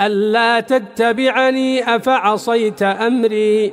ألا تتبعني أفعصيت أمري